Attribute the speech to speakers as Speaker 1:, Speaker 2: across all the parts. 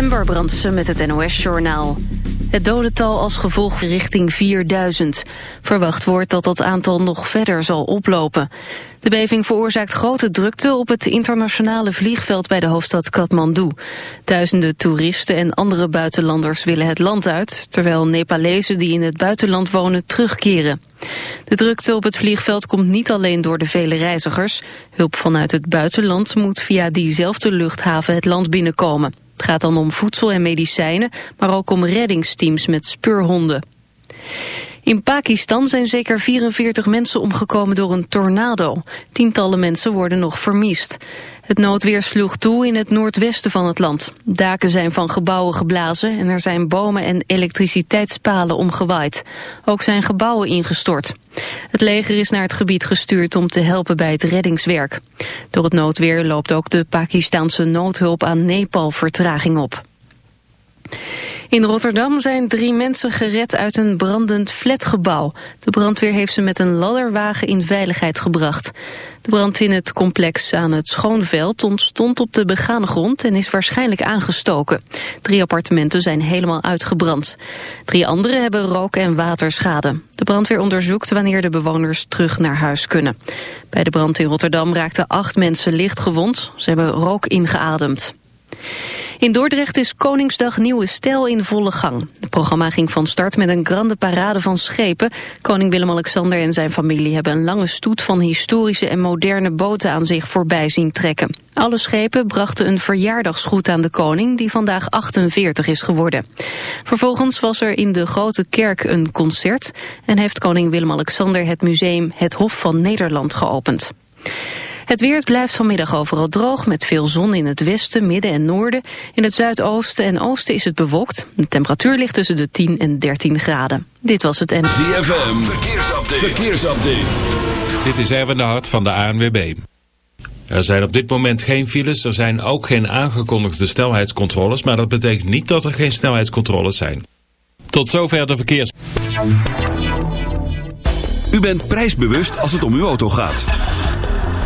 Speaker 1: Ember Brandsen met het NOS-journaal. Het dodental als gevolg richting 4000. Verwacht wordt dat dat aantal nog verder zal oplopen. De beving veroorzaakt grote drukte op het internationale vliegveld bij de hoofdstad Kathmandu. Duizenden toeristen en andere buitenlanders willen het land uit, terwijl Nepalezen die in het buitenland wonen terugkeren. De drukte op het vliegveld komt niet alleen door de vele reizigers. Hulp vanuit het buitenland moet via diezelfde luchthaven het land binnenkomen. Het gaat dan om voedsel en medicijnen, maar ook om reddingsteams met speurhonden. In Pakistan zijn zeker 44 mensen omgekomen door een tornado. Tientallen mensen worden nog vermist. Het noodweer sloeg toe in het noordwesten van het land. Daken zijn van gebouwen geblazen en er zijn bomen en elektriciteitspalen omgewaaid. Ook zijn gebouwen ingestort. Het leger is naar het gebied gestuurd om te helpen bij het reddingswerk. Door het noodweer loopt ook de Pakistanse noodhulp aan Nepal vertraging op. In Rotterdam zijn drie mensen gered uit een brandend flatgebouw. De brandweer heeft ze met een ladderwagen in veiligheid gebracht. De brand in het complex aan het Schoonveld ontstond op de begane grond en is waarschijnlijk aangestoken. Drie appartementen zijn helemaal uitgebrand. Drie andere hebben rook- en waterschade. De brandweer onderzoekt wanneer de bewoners terug naar huis kunnen. Bij de brand in Rotterdam raakten acht mensen licht gewond. Ze hebben rook ingeademd. In Dordrecht is Koningsdag Nieuwe Stijl in volle gang. Het programma ging van start met een grande parade van schepen. Koning Willem-Alexander en zijn familie hebben een lange stoet van historische en moderne boten aan zich voorbij zien trekken. Alle schepen brachten een verjaardagsgroet aan de koning, die vandaag 48 is geworden. Vervolgens was er in de Grote Kerk een concert en heeft koning Willem-Alexander het museum Het Hof van Nederland geopend. Het weer blijft vanmiddag overal droog met veel zon in het westen, midden en noorden. In het zuidoosten en oosten is het bewolkt. De temperatuur ligt tussen de 10 en 13 graden. Dit was het en...
Speaker 2: ZFM, verkeersupdate. verkeersupdate.
Speaker 3: Dit is Erwin de Hart van de ANWB. Er zijn op dit moment geen files, er zijn ook geen aangekondigde snelheidscontroles... maar dat betekent niet dat er geen snelheidscontroles zijn. Tot zover de verkeers...
Speaker 2: U bent prijsbewust als het om uw auto gaat.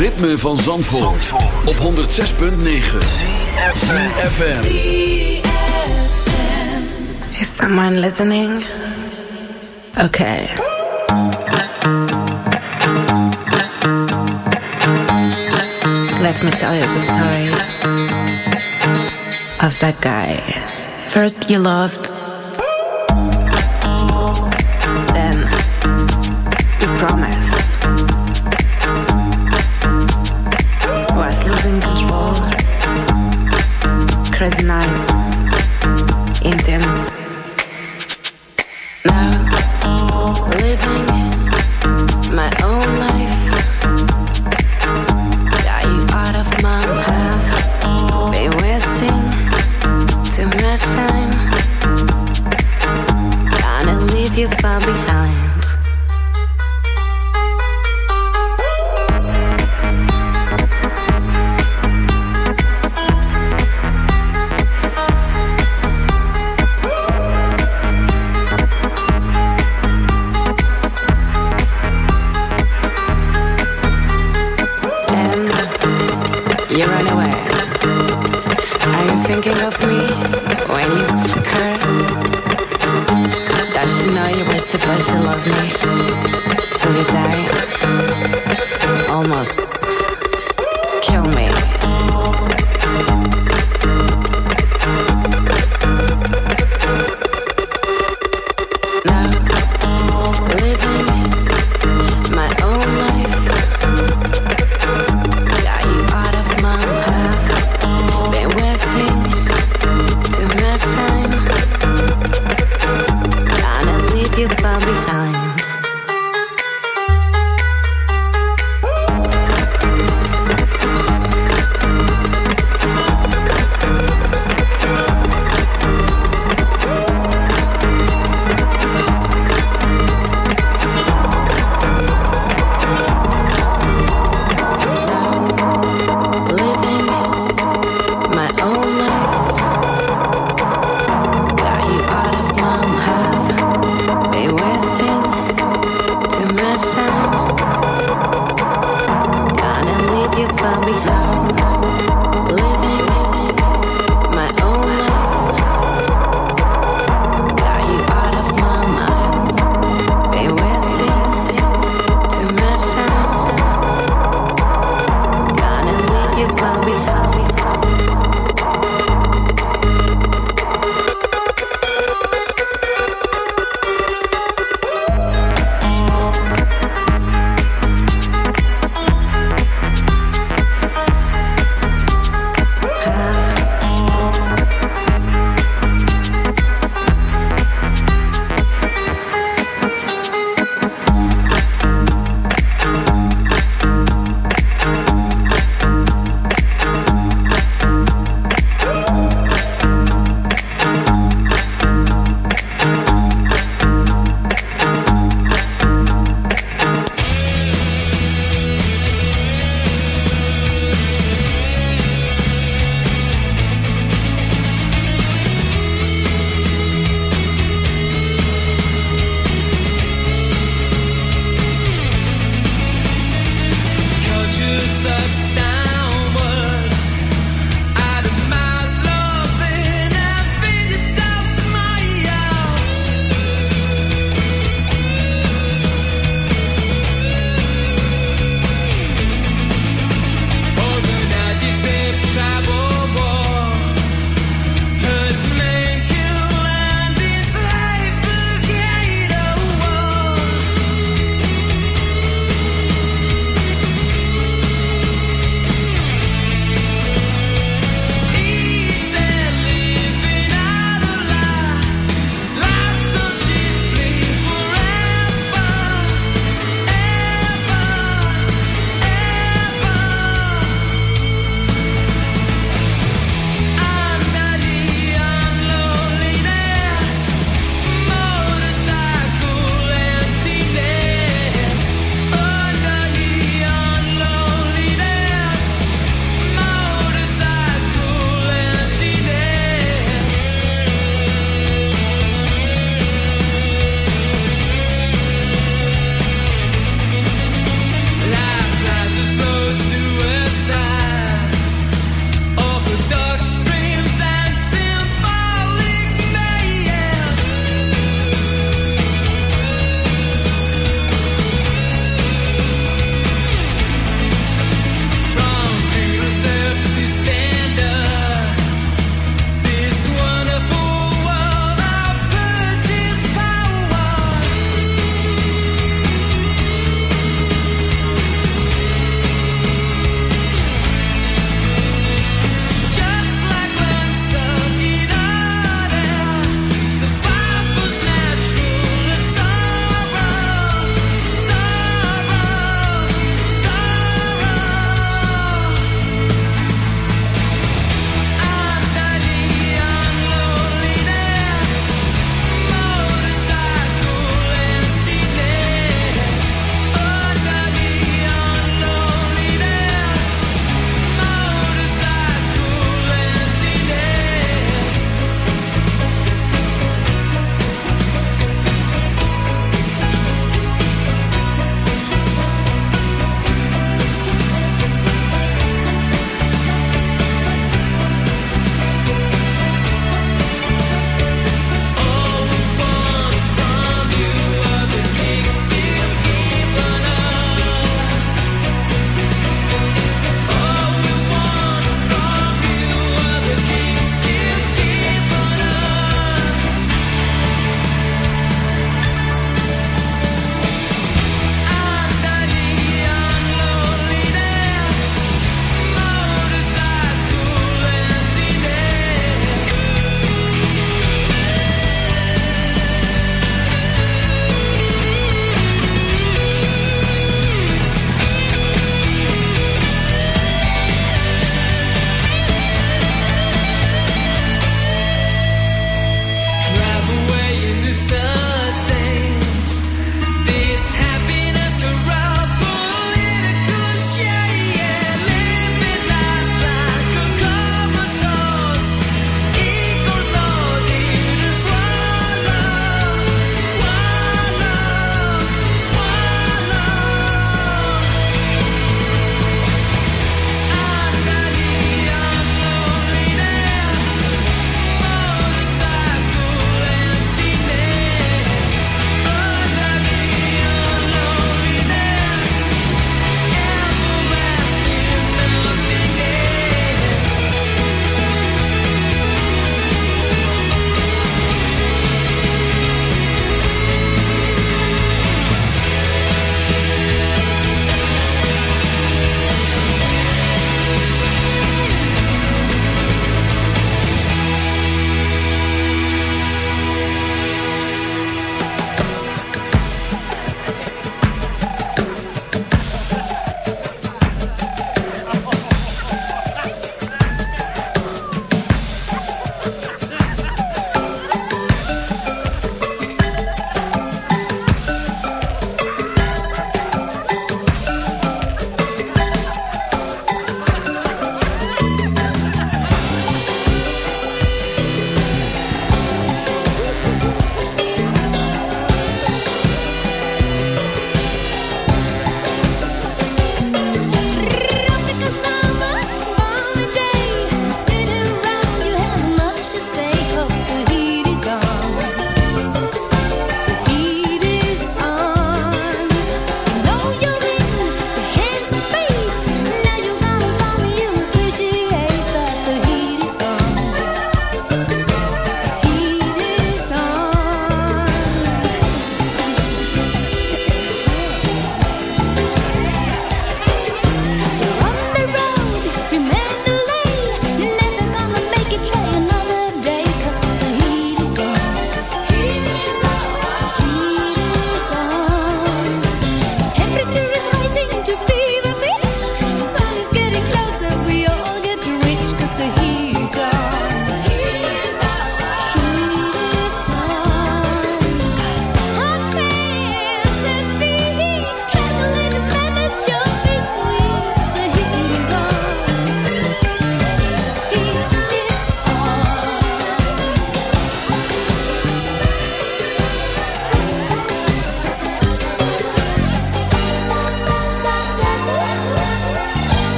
Speaker 4: ritme van Zandvoort, op 106.9 CFFM
Speaker 5: Is someone listening? Okay. Let me tell you the story Of that guy. First you loved Then You promised.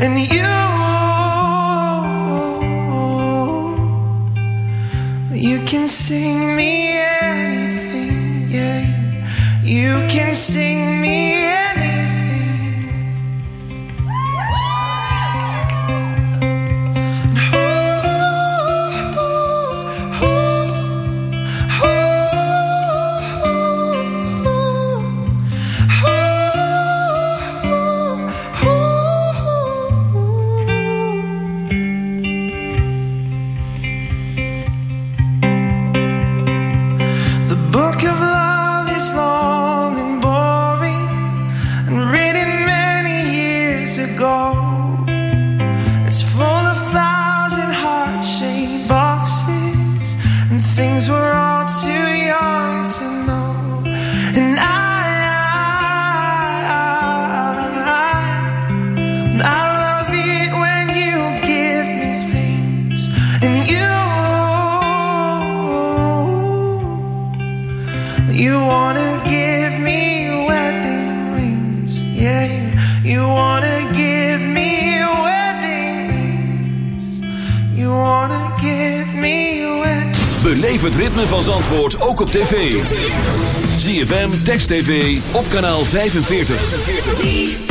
Speaker 4: and you
Speaker 6: TV op kanaal 45.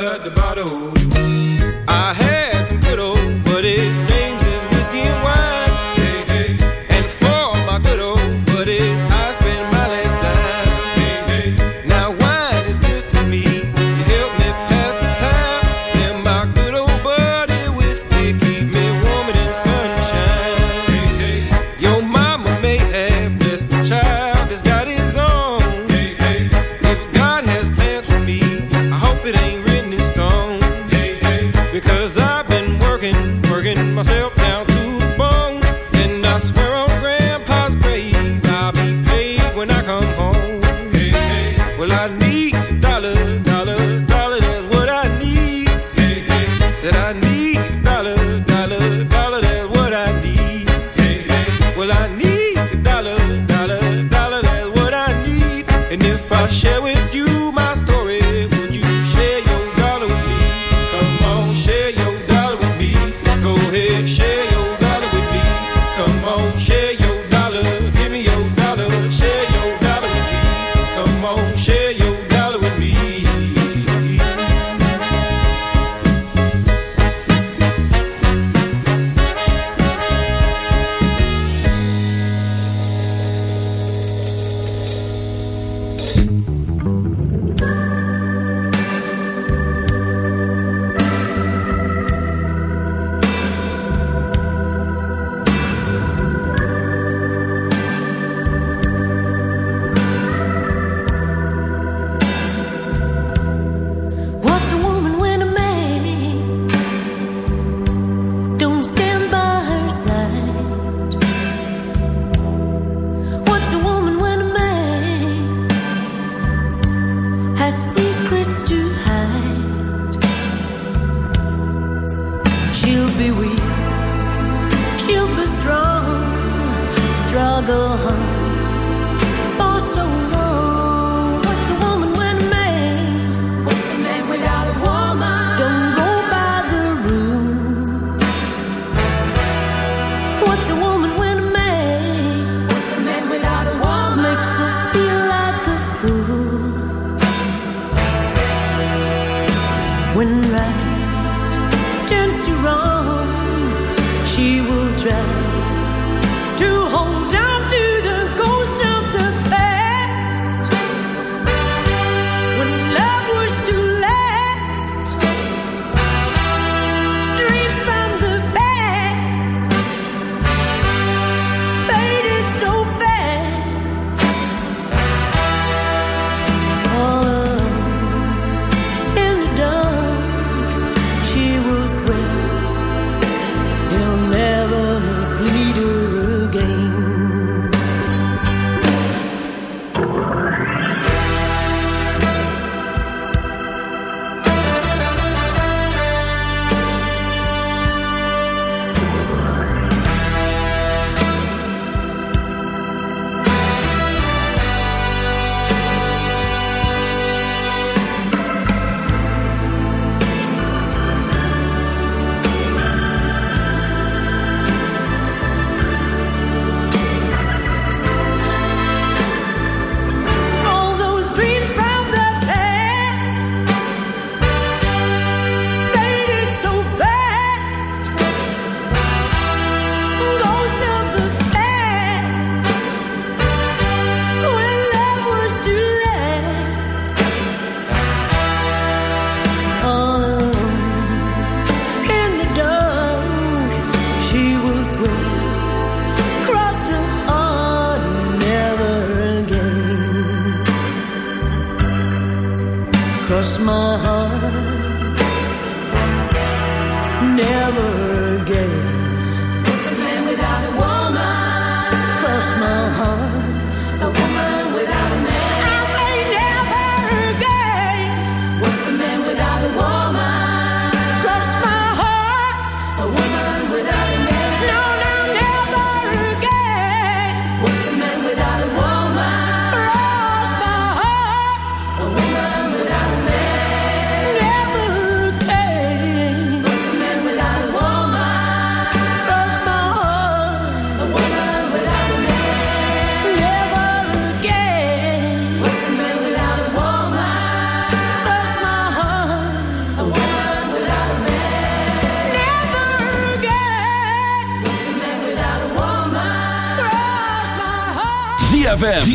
Speaker 7: Inside the bottle.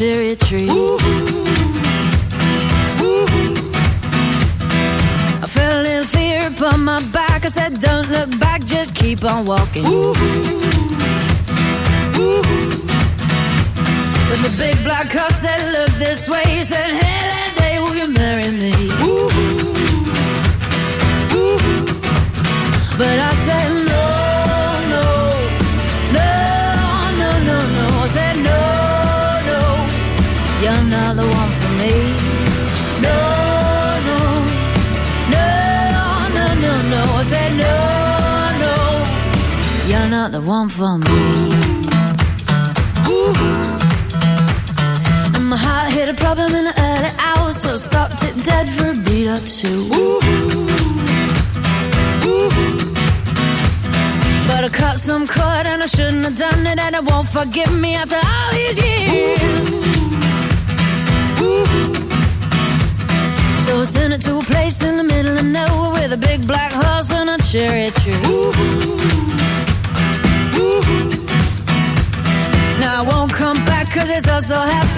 Speaker 8: cherry tree. big black horse and a cherry tree. Ooh -hoo. Woo-hoo. Now I won't come back cause it's all so happy.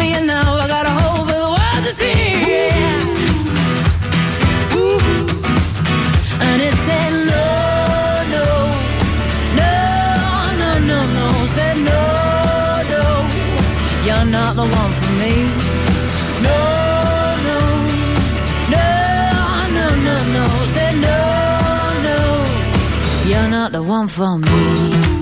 Speaker 8: one for me.